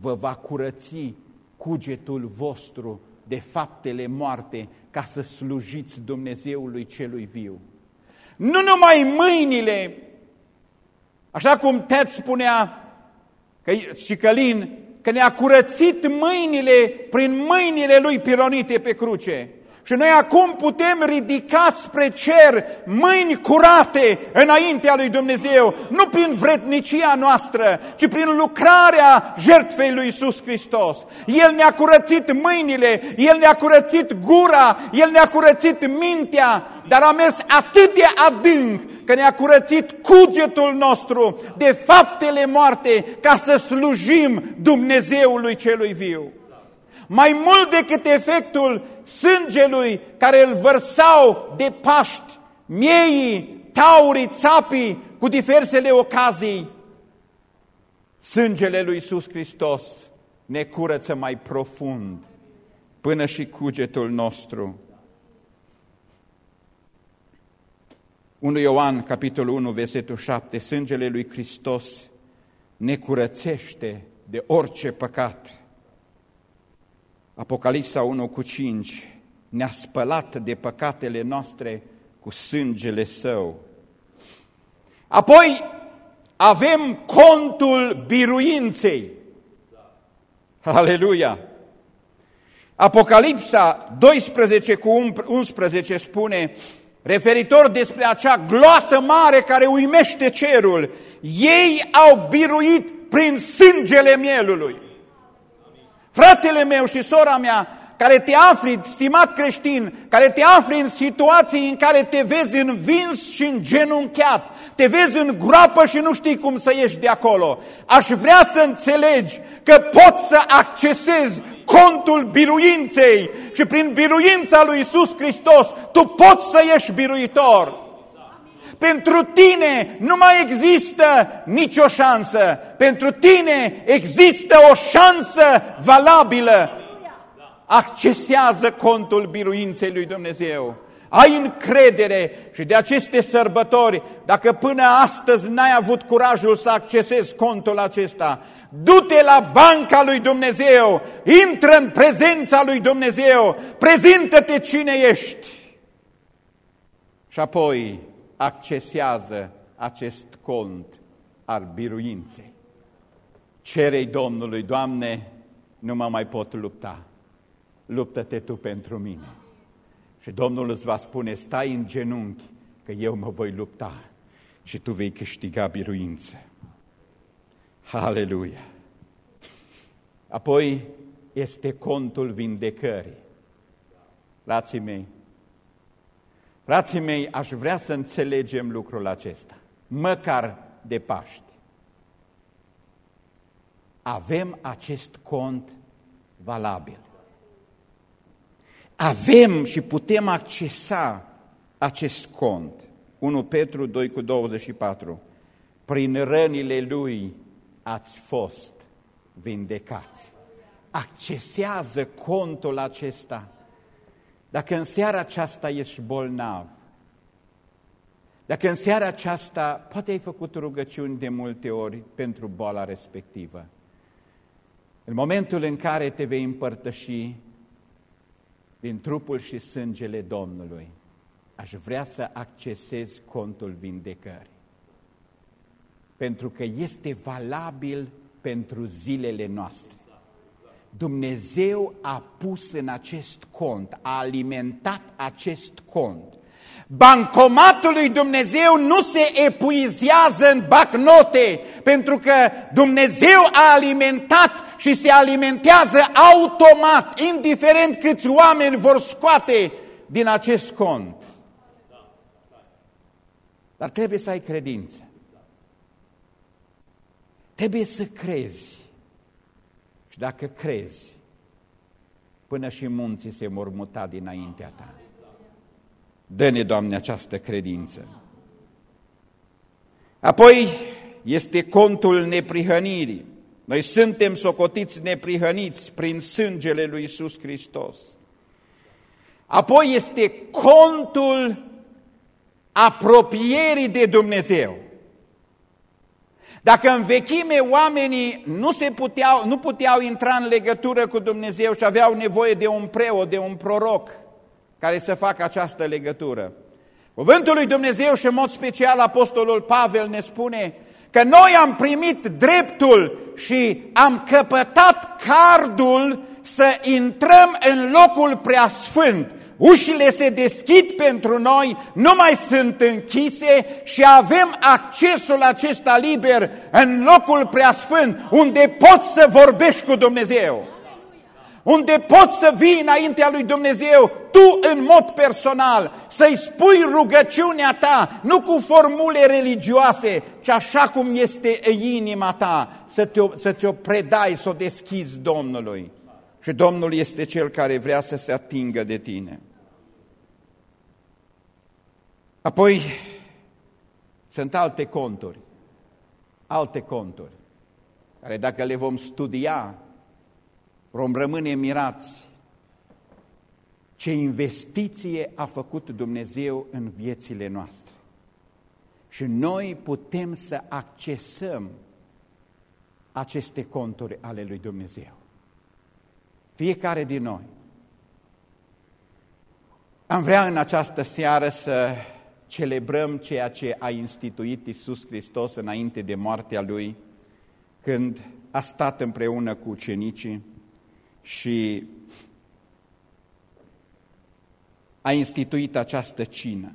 vă va curăți cugetul vostru de faptele moarte ca să slujiți Dumnezeului celui viu. Nu numai mâinile, așa cum Ted spunea că, și Călin, că ne-a curățit mâinile prin mâinile lui pironite pe cruce. Și noi acum putem ridica spre cer mâini curate înaintea lui Dumnezeu, nu prin vrednicia noastră, ci prin lucrarea jertfei lui Iisus Hristos. El ne-a curățit mâinile, El ne-a curățit gura, El ne-a curățit mintea, dar a mers atât de adânc că ne-a curățit cugetul nostru de faptele moarte ca să slujim Dumnezeului celui viu. Mai mult decât efectul sângelui care îl vărsau de Paști, mieii, taurii, țapii, cu diversele ocazii, sângele lui Iisus Hristos ne curăță mai profund până și cugetul nostru. 1 Ioan, capitolul 1, versetul 7, sângele lui Hristos ne curățește de orice păcat. Apocalipsa 1 cu 5 ne-a spălat de păcatele noastre cu sângele său. Apoi avem contul biruinței. Aleluia! Apocalipsa 12 cu 11 spune, referitor despre acea gloată mare care uimește cerul, ei au biruit prin sângele mielului. Fratele meu și sora mea, care te afli, stimat creștin, care te afli în situații în care te vezi învins și îngenunchiat, te vezi în groapă și nu știi cum să ieși de acolo. Aș vrea să înțelegi că poți să accesezi contul biruinței și prin biruința lui Isus Hristos tu poți să ieși biruitor. Pentru tine nu mai există nicio șansă. Pentru tine există o șansă valabilă. Accesează contul biruinței lui Dumnezeu. Ai încredere și de aceste sărbători, dacă până astăzi n-ai avut curajul să accesezi contul acesta, du-te la banca lui Dumnezeu, intră în prezența lui Dumnezeu, prezintă-te cine ești Și apoi accesează acest cont al biruinței. Cerei Domnului, Doamne, nu mă mai pot lupta. Luptă-te Tu pentru mine. Și Domnul îți va spune, stai în genunchi, că eu mă voi lupta și tu vei câștiga biruință. Haleluia! Apoi este contul vindecării. Frații mei, frații mei, aș vrea să înțelegem lucrul acesta, măcar de Paște. Avem acest cont valabil. Avem și putem accesa acest cont. 1 Petru 2 cu 24. Prin rănile lui ați fost vindecați. Accesează contul acesta. Dacă în seara aceasta ești bolnav, dacă în seara aceasta poate ai făcut rugăciuni de multe ori pentru boala respectivă, în momentul în care te vei împărtăși din trupul și sângele Domnului, aș vrea să accesez contul vindecării. Pentru că este valabil pentru zilele noastre. Dumnezeu a pus în acest cont, a alimentat acest cont. Bancomatul lui Dumnezeu nu se epuizează în bacnote, pentru că Dumnezeu a alimentat și se alimentează automat, indiferent câți oameni vor scoate din acest cont. Dar trebuie să ai credință. Trebuie să crezi. Și dacă crezi, până și munții se vor muta dinaintea ta. Dă-ne, Doamne, această credință. Apoi este contul neprihănirii. Noi suntem socotiți neprihăniți prin sângele lui Iisus Hristos. Apoi este contul apropierii de Dumnezeu. Dacă în vechime oamenii nu, se puteau, nu puteau intra în legătură cu Dumnezeu și aveau nevoie de un preot, de un proroc care să facă această legătură, Cuvântul lui Dumnezeu și în mod special Apostolul Pavel ne spune că noi am primit dreptul și am căpătat cardul să intrăm în locul preasfânt, ușile se deschid pentru noi, nu mai sunt închise și avem accesul acesta liber în locul preasfânt, unde poți să vorbești cu Dumnezeu. Unde poți să vii înaintea lui Dumnezeu, tu în mod personal, să-i spui rugăciunea ta, nu cu formule religioase, ci așa cum este inima ta, să te-o să te predai, să o deschizi Domnului. Și Domnul este Cel care vrea să se atingă de tine. Apoi sunt alte conturi, alte conturi, care dacă le vom studia, vom rămâne mirați ce investiție a făcut Dumnezeu în viețile noastre. Și noi putem să accesăm aceste conturi ale lui Dumnezeu. Fiecare din noi. Am vrea în această seară să celebrăm ceea ce a instituit Isus Hristos înainte de moartea Lui, când a stat împreună cu ucenicii și a instituit această cină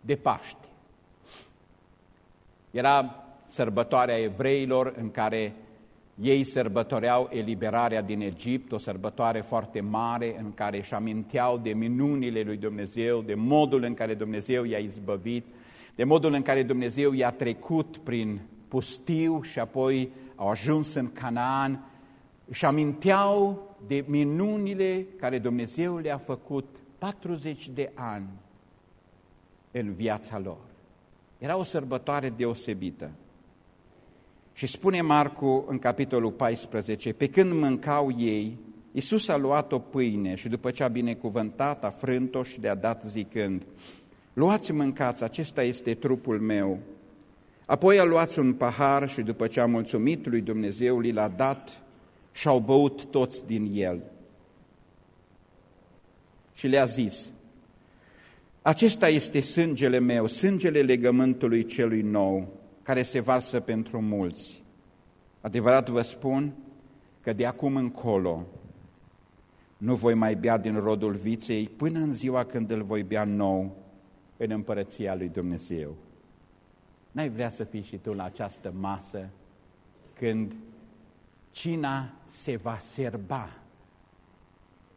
de Paște. Era sărbătoarea evreilor în care ei sărbătoreau eliberarea din Egipt, o sărbătoare foarte mare în care își aminteau de minunile lui Dumnezeu, de modul în care Dumnezeu i-a izbăvit, de modul în care Dumnezeu i-a trecut prin pustiu și apoi au ajuns în Canaan, își aminteau de minunile care Dumnezeu le-a făcut 40 de ani în viața lor. Era o sărbătoare deosebită. Și spune Marcu în capitolul 14, pe când mâncau ei, Iisus a luat o pâine și după ce a binecuvântat, a frânt-o și le-a dat zicând, Luați mâncați, acesta este trupul meu. Apoi a luat un pahar și după ce a mulțumit lui Dumnezeu, li l-a dat și au băut toți din el. și le-a zis, Acesta este sângele meu, sângele legământului celui nou, care se varsă pentru mulți. Adevărat vă spun că de acum încolo nu voi mai bea din rodul viței până în ziua când îl voi bea nou în împărăția lui Dumnezeu. N-ai vrea să fii și tu la această masă când cina se va serba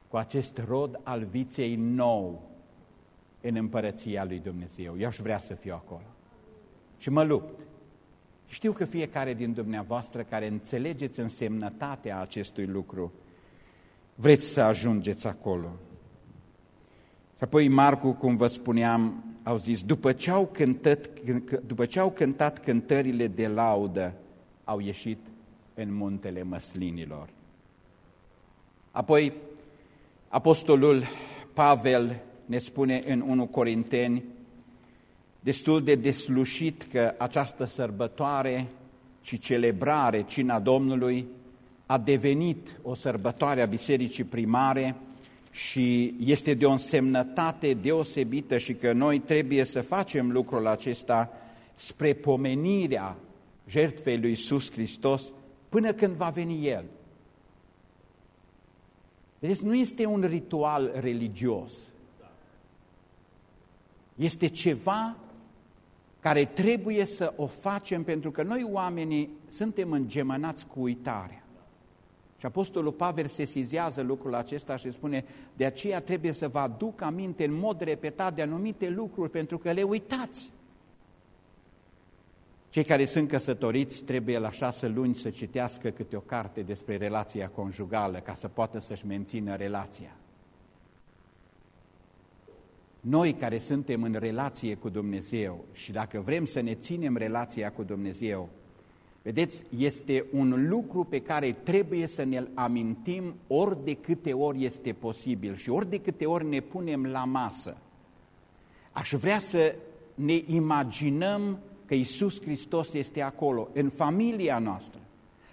cu acest rod al viței nou în împărăția lui Dumnezeu. Eu aș vrea să fiu acolo. Și mă lupt. Știu că fiecare din dumneavoastră care înțelegeți însemnătatea acestui lucru, vreți să ajungeți acolo. Și apoi Marcu, cum vă spuneam, au zis, după ce au, cântat, după ce au cântat cântările de laudă, au ieșit în muntele măslinilor. Apoi, apostolul Pavel ne spune în 1 Corinteni, destul de deslușit că această sărbătoare și celebrare, cina Domnului, a devenit o sărbătoare a Bisericii Primare și este de o însemnătate deosebită și că noi trebuie să facem lucrul acesta spre pomenirea jertfei lui Iisus Hristos până când va veni El. Vedeți, nu este un ritual religios. Este ceva care trebuie să o facem pentru că noi oamenii suntem îngemănați cu uitarea. Și Apostolul Pavel se sizează lucrul acesta și spune, de aceea trebuie să vă aduc aminte în mod repetat de anumite lucruri pentru că le uitați. Cei care sunt căsătoriți trebuie la șase luni să citească câte o carte despre relația conjugală ca să poată să-și mențină relația. Noi care suntem în relație cu Dumnezeu și dacă vrem să ne ținem relația cu Dumnezeu, vedeți, este un lucru pe care trebuie să ne-l amintim ori de câte ori este posibil și ori de câte ori ne punem la masă. Aș vrea să ne imaginăm că Isus Hristos este acolo, în familia noastră.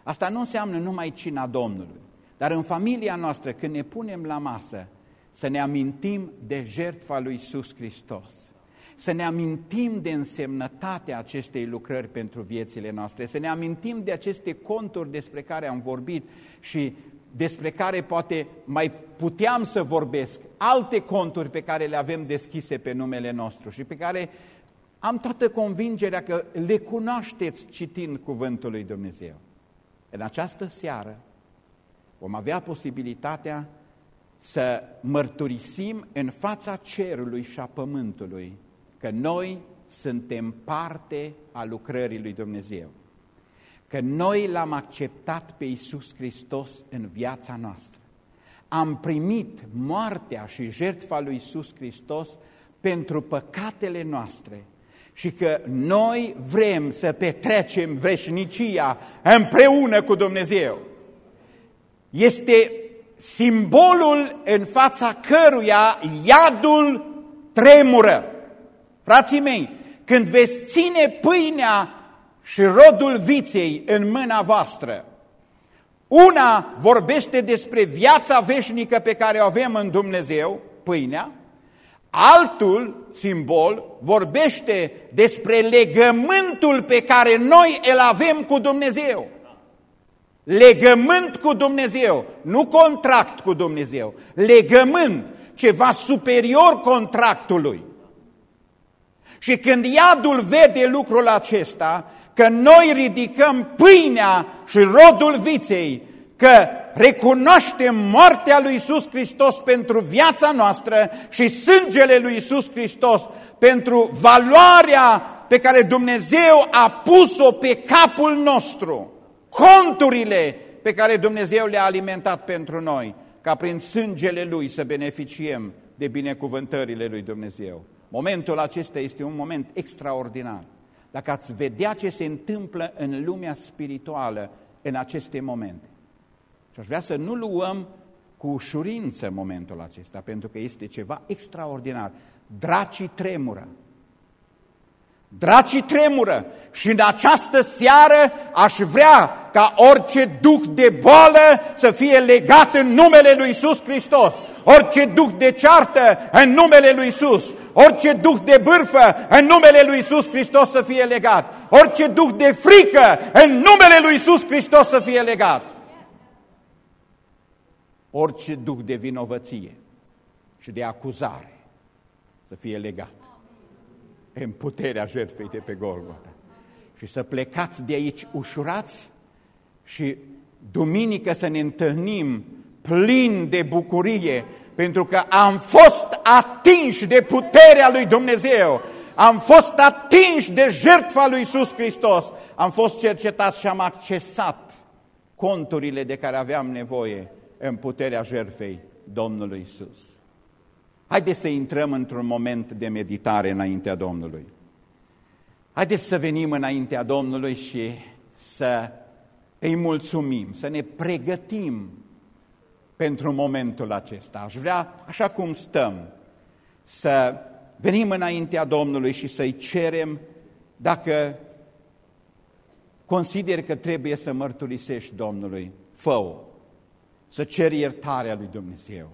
Asta nu înseamnă numai cina Domnului, dar în familia noastră, când ne punem la masă, să ne amintim de jertfa lui Isus Hristos, să ne amintim de însemnătatea acestei lucrări pentru viețile noastre, să ne amintim de aceste conturi despre care am vorbit și despre care poate mai puteam să vorbesc, alte conturi pe care le avem deschise pe numele nostru și pe care am toată convingerea că le cunoașteți citind Cuvântul lui Dumnezeu. În această seară vom avea posibilitatea să mărturisim în fața cerului și a pământului că noi suntem parte a lucrării lui Dumnezeu. Că noi l-am acceptat pe Iisus Hristos în viața noastră. Am primit moartea și jertfa lui Iisus Hristos pentru păcatele noastre și că noi vrem să petrecem vreșnicia împreună cu Dumnezeu. Este simbolul în fața căruia iadul tremură. Frații mei, când veți ține pâinea și rodul viței în mâna voastră, una vorbește despre viața veșnică pe care o avem în Dumnezeu, pâinea, altul, simbol, vorbește despre legământul pe care noi îl avem cu Dumnezeu. Legământ cu Dumnezeu, nu contract cu Dumnezeu. Legământ, ceva superior contractului. Și când iadul vede lucrul acesta, că noi ridicăm pâinea și rodul viței, că recunoaștem moartea lui Isus Hristos pentru viața noastră și sângele lui Isus Hristos pentru valoarea pe care Dumnezeu a pus-o pe capul nostru conturile pe care Dumnezeu le-a alimentat pentru noi, ca prin sângele Lui să beneficiem de binecuvântările Lui Dumnezeu. Momentul acesta este un moment extraordinar. Dacă ați vedea ce se întâmplă în lumea spirituală în aceste momente. Și aș vrea să nu luăm cu ușurință momentul acesta, pentru că este ceva extraordinar. Dracii tremură, Dracii tremură și în această seară aș vrea ca orice duh de boală să fie legat în numele lui Isus Hristos. Orice duh de ceartă în numele lui Isus, orice duh de bârfă în numele lui Isus Hristos să fie legat, orice duh de frică în numele lui Isus Hristos să fie legat, orice duh de vinovăție și de acuzare să fie legat. În puterea jertfei de pe Golgota. Și să plecați de aici ușurați și duminică să ne întâlnim plin de bucurie, pentru că am fost atinși de puterea lui Dumnezeu, am fost atinși de jertfa lui Iisus Hristos, am fost cercetați și am accesat conturile de care aveam nevoie în puterea jertfei Domnului Iisus. Haideți să intrăm într-un moment de meditare înaintea Domnului. Haideți să venim înaintea Domnului și să îi mulțumim, să ne pregătim pentru momentul acesta. Aș vrea, așa cum stăm, să venim înaintea Domnului și să-i cerem dacă consider că trebuie să mărturisești Domnului, fă -o, să ceri iertarea lui Dumnezeu